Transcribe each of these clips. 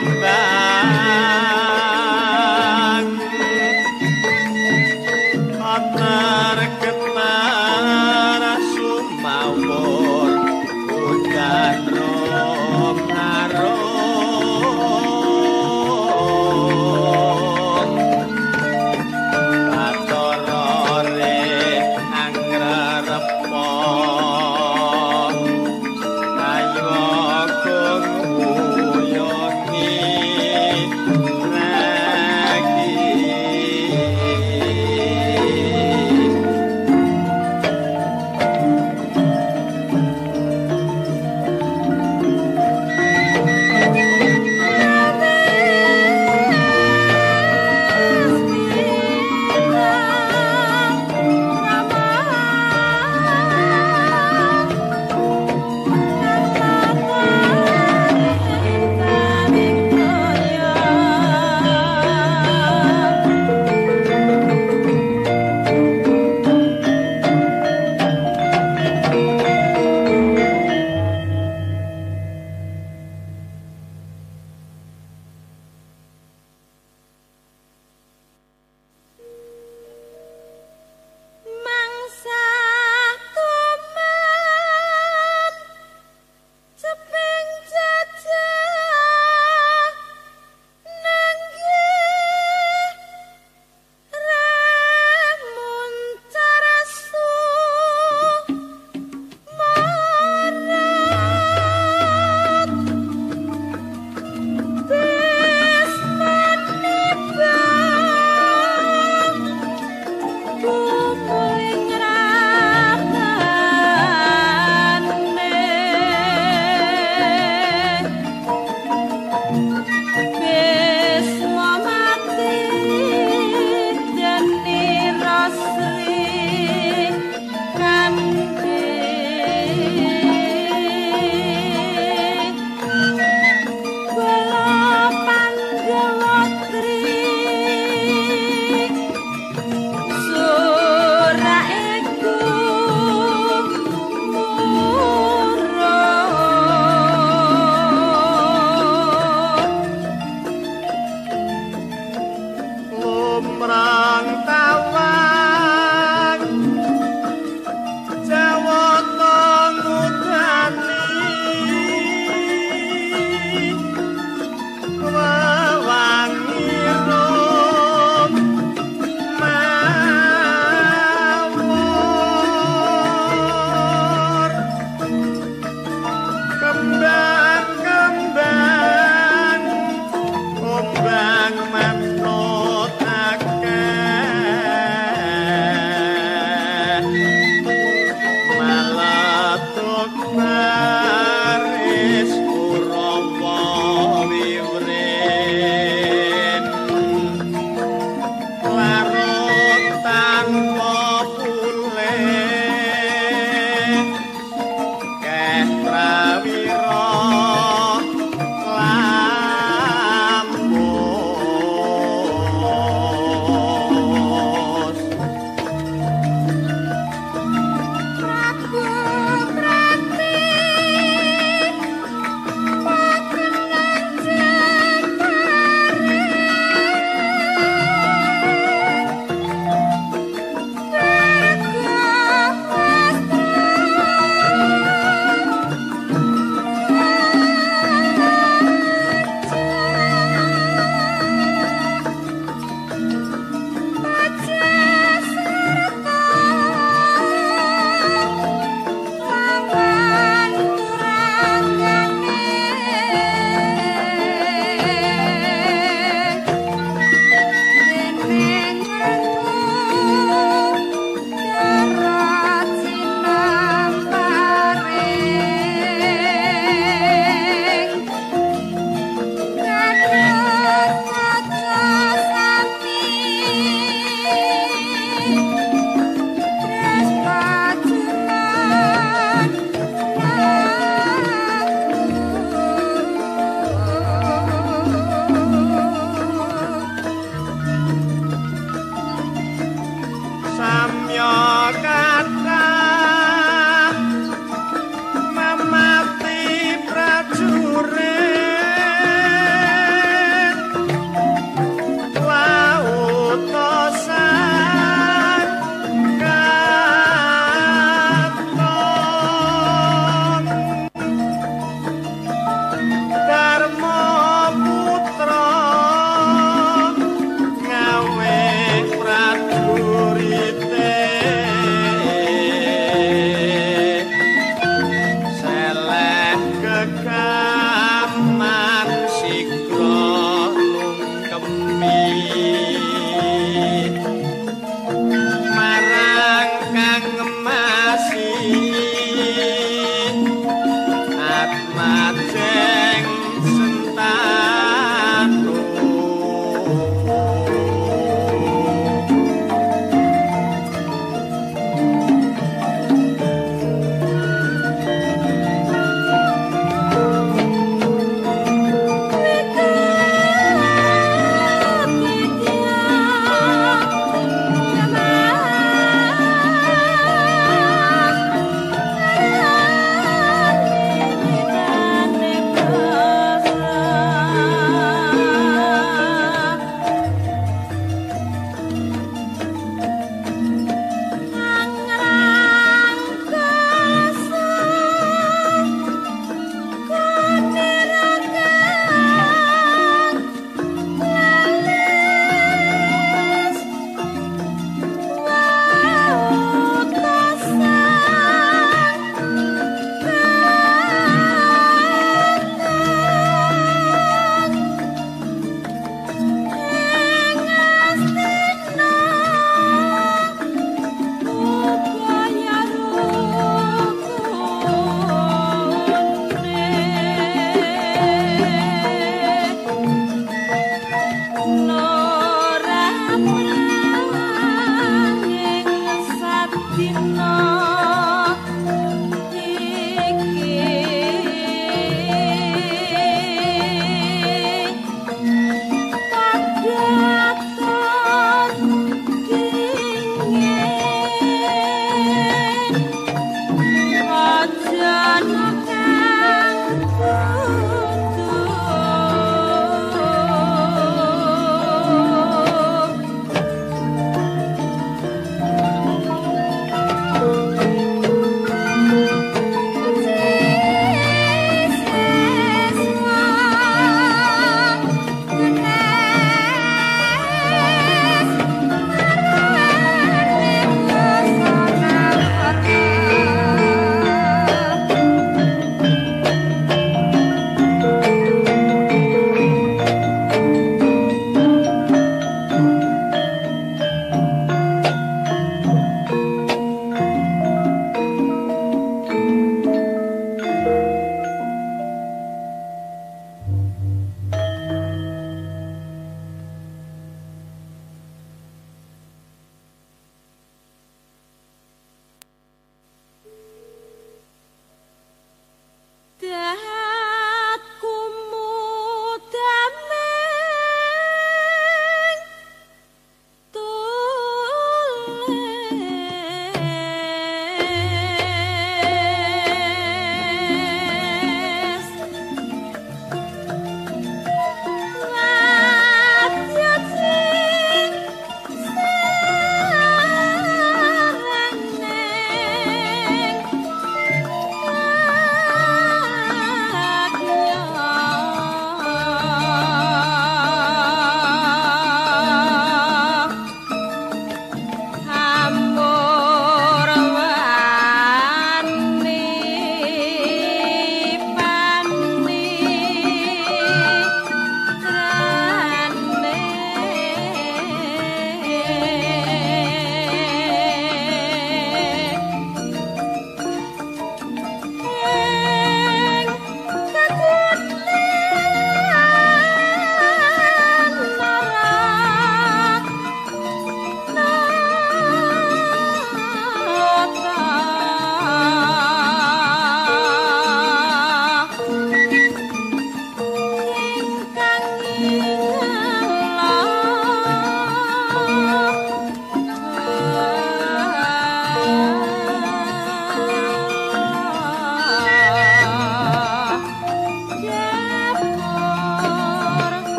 come back. mia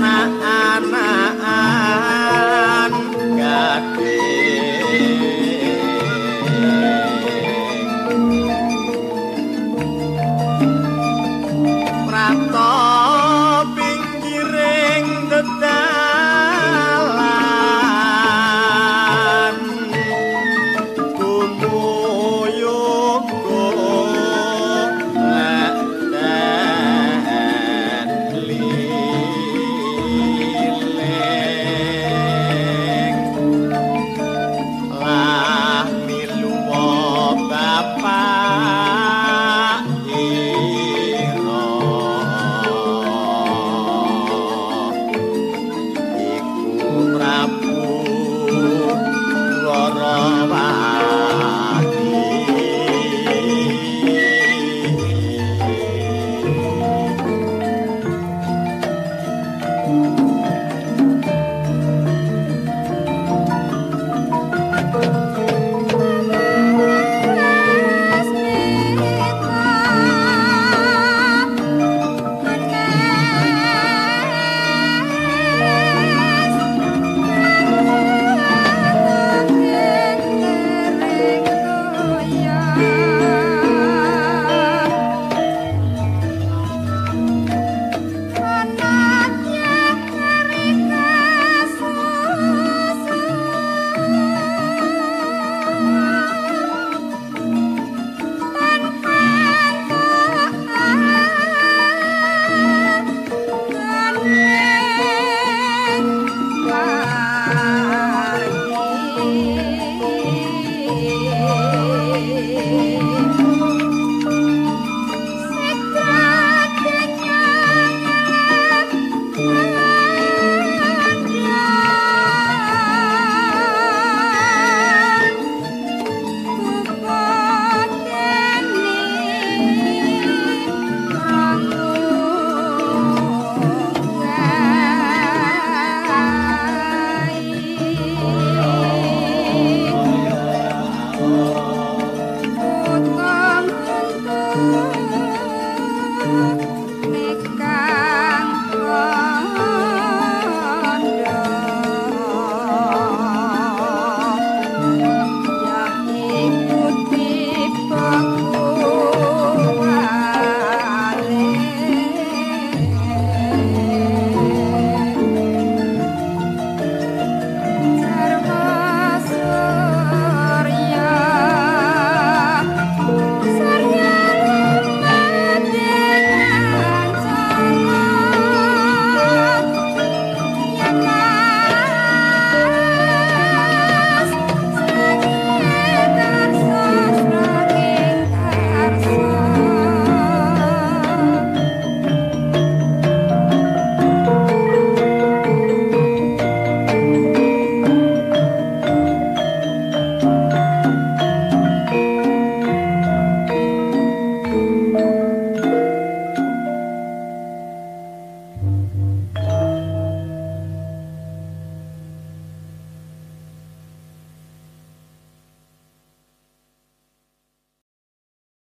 my